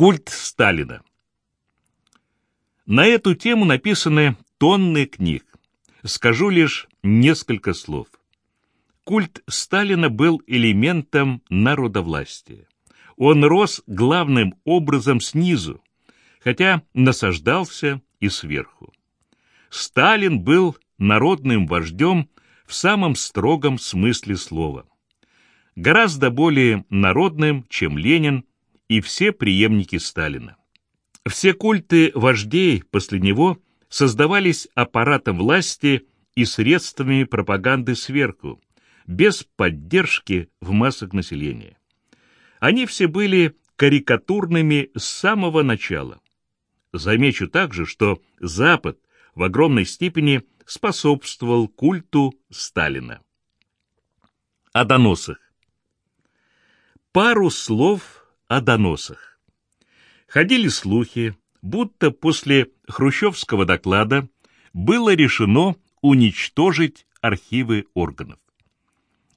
Культ Сталина. На эту тему написаны тонны книг. Скажу лишь несколько слов. Культ Сталина был элементом народовластия. Он рос главным образом снизу, хотя насаждался и сверху. Сталин был народным вождем в самом строгом смысле слова. Гораздо более народным, чем Ленин и все преемники Сталина. Все культы вождей после него создавались аппаратом власти и средствами пропаганды сверху, без поддержки в массах населения. Они все были карикатурными с самого начала. Замечу также, что Запад в огромной степени способствовал культу Сталина. О доносах. Пару слов о доносах. Ходили слухи, будто после хрущевского доклада было решено уничтожить архивы органов.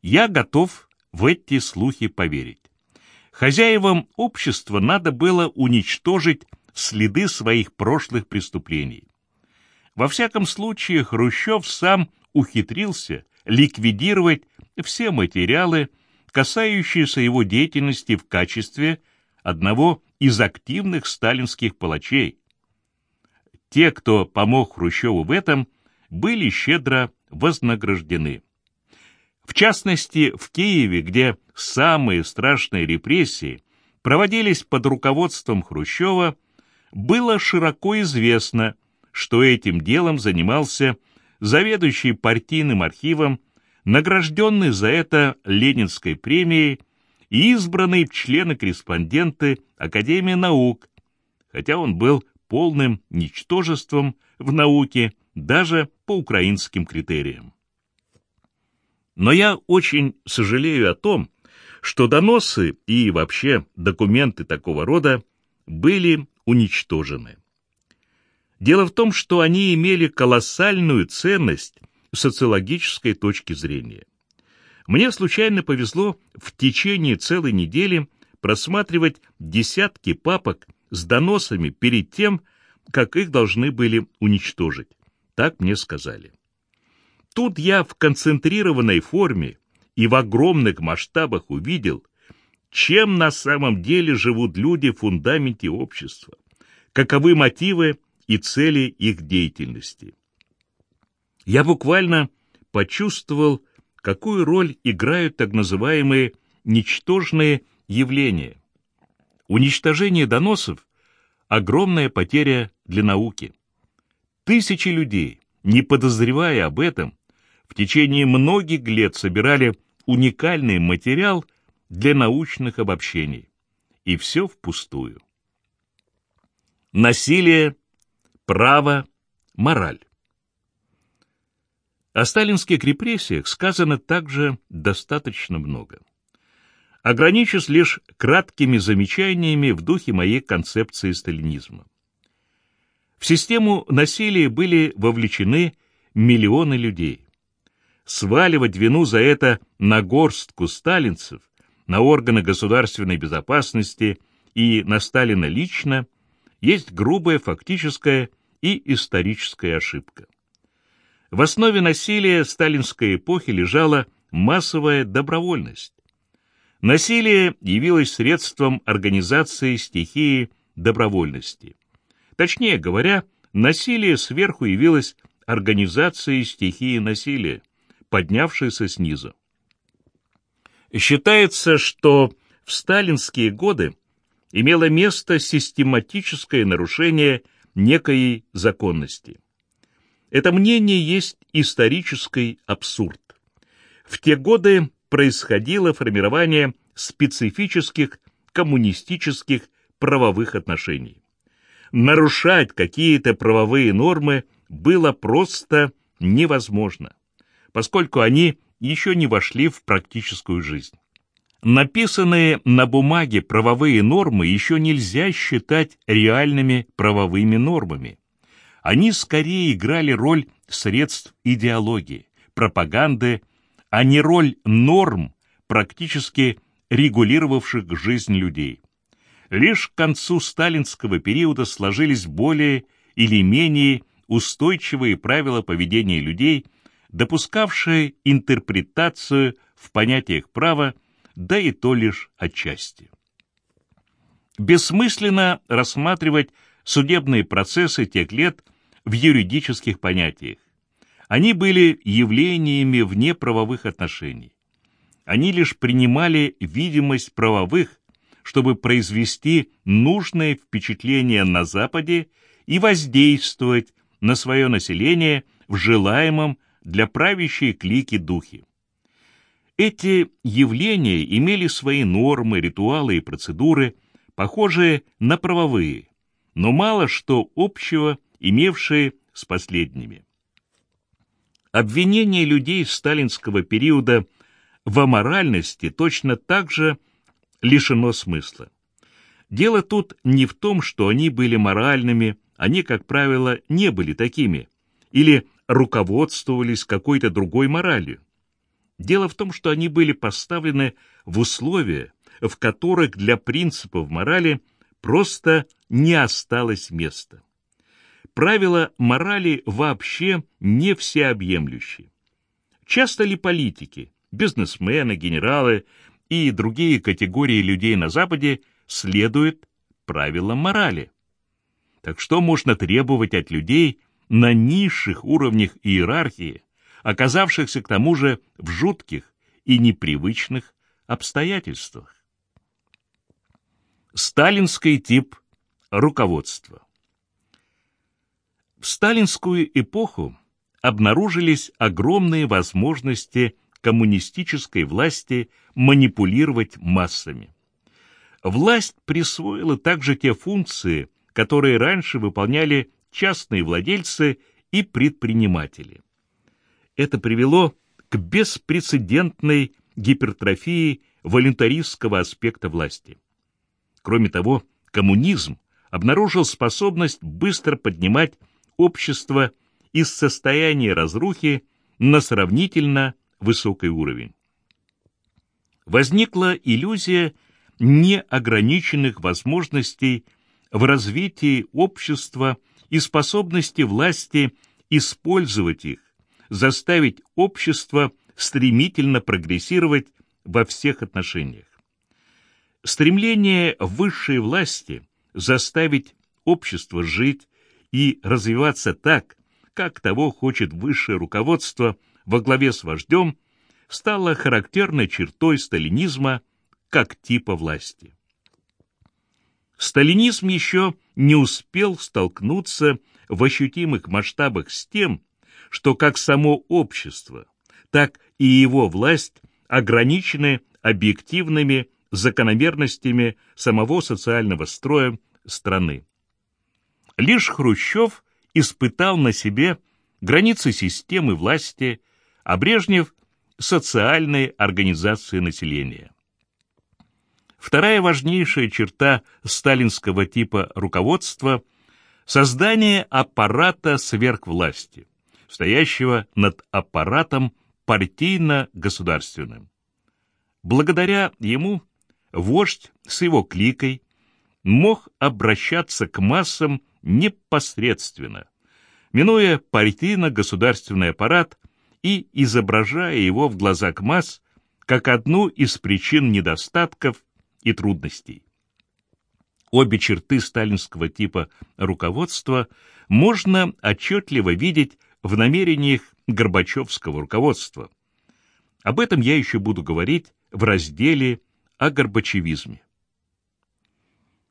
Я готов в эти слухи поверить. Хозяевам общества надо было уничтожить следы своих прошлых преступлений. Во всяком случае, Хрущев сам ухитрился ликвидировать все материалы, касающиеся его деятельности в качестве одного из активных сталинских палачей. Те, кто помог Хрущеву в этом, были щедро вознаграждены. В частности, в Киеве, где самые страшные репрессии проводились под руководством Хрущева, было широко известно, что этим делом занимался заведующий партийным архивом, награжденный за это Ленинской премией и избранный в члены-корреспонденты Академии наук, хотя он был полным ничтожеством в науке даже по украинским критериям. Но я очень сожалею о том, что доносы и вообще документы такого рода были уничтожены. Дело в том, что они имели колоссальную ценность социологической точки зрения. Мне случайно повезло в течение целой недели просматривать десятки папок с доносами перед тем, как их должны были уничтожить. Так мне сказали. Тут я в концентрированной форме и в огромных масштабах увидел, чем на самом деле живут люди в фундаменте общества, каковы мотивы и цели их деятельности. Я буквально почувствовал, какую роль играют так называемые ничтожные явления. Уничтожение доносов – огромная потеря для науки. Тысячи людей, не подозревая об этом, в течение многих лет собирали уникальный материал для научных обобщений. И все впустую. Насилие, право, мораль. О сталинских репрессиях сказано также достаточно много. Ограничусь лишь краткими замечаниями в духе моей концепции сталинизма. В систему насилия были вовлечены миллионы людей. Сваливать вину за это на горстку сталинцев, на органы государственной безопасности и на Сталина лично есть грубая фактическая и историческая ошибка. В основе насилия сталинской эпохи лежала массовая добровольность. Насилие явилось средством организации стихии добровольности. Точнее говоря, насилие сверху явилось организацией стихии насилия, поднявшейся снизу. Считается, что в сталинские годы имело место систематическое нарушение некой законности. Это мнение есть исторический абсурд. В те годы происходило формирование специфических коммунистических правовых отношений. Нарушать какие-то правовые нормы было просто невозможно, поскольку они еще не вошли в практическую жизнь. Написанные на бумаге правовые нормы еще нельзя считать реальными правовыми нормами. Они скорее играли роль средств идеологии, пропаганды, а не роль норм, практически регулировавших жизнь людей. Лишь к концу сталинского периода сложились более или менее устойчивые правила поведения людей, допускавшие интерпретацию в понятиях права, да и то лишь отчасти. Бессмысленно рассматривать судебные процессы тех лет в юридических понятиях. Они были явлениями вне правовых отношений. Они лишь принимали видимость правовых, чтобы произвести нужное впечатление на Западе и воздействовать на свое население в желаемом для правящей клики духе. Эти явления имели свои нормы, ритуалы и процедуры, похожие на правовые, но мало что общего имевшие с последними. Обвинение людей сталинского периода в аморальности точно так же лишено смысла. Дело тут не в том, что они были моральными, они, как правило, не были такими, или руководствовались какой-то другой моралью. Дело в том, что они были поставлены в условия, в которых для принципов морали просто не осталось места. Правила морали вообще не всеобъемлющие. Часто ли политики, бизнесмены, генералы и другие категории людей на Западе следуют правилам морали? Так что можно требовать от людей на низших уровнях иерархии, оказавшихся к тому же в жутких и непривычных обстоятельствах? Сталинский тип руководства в сталинскую эпоху обнаружились огромные возможности коммунистической власти манипулировать массами. Власть присвоила также те функции, которые раньше выполняли частные владельцы и предприниматели. Это привело к беспрецедентной гипертрофии волюнтаристского аспекта власти. Кроме того, коммунизм обнаружил способность быстро поднимать общество из состояния разрухи на сравнительно высокий уровень. Возникла иллюзия неограниченных возможностей в развитии общества и способности власти использовать их, заставить общество стремительно прогрессировать во всех отношениях. Стремление высшей власти заставить общество жить, и развиваться так, как того хочет высшее руководство во главе с вождем, стало характерной чертой сталинизма как типа власти. Сталинизм еще не успел столкнуться в ощутимых масштабах с тем, что как само общество, так и его власть ограничены объективными закономерностями самого социального строя страны. Лишь Хрущев испытал на себе границы системы власти, а Брежнев – социальной организации населения. Вторая важнейшая черта сталинского типа руководства – создание аппарата сверхвласти, стоящего над аппаратом партийно-государственным. Благодаря ему вождь с его кликой мог обращаться к массам непосредственно, минуя партийно-государственный аппарат и изображая его в глазах масс как одну из причин недостатков и трудностей. Обе черты сталинского типа руководства можно отчетливо видеть в намерениях Горбачевского руководства. Об этом я еще буду говорить в разделе о горбачевизме.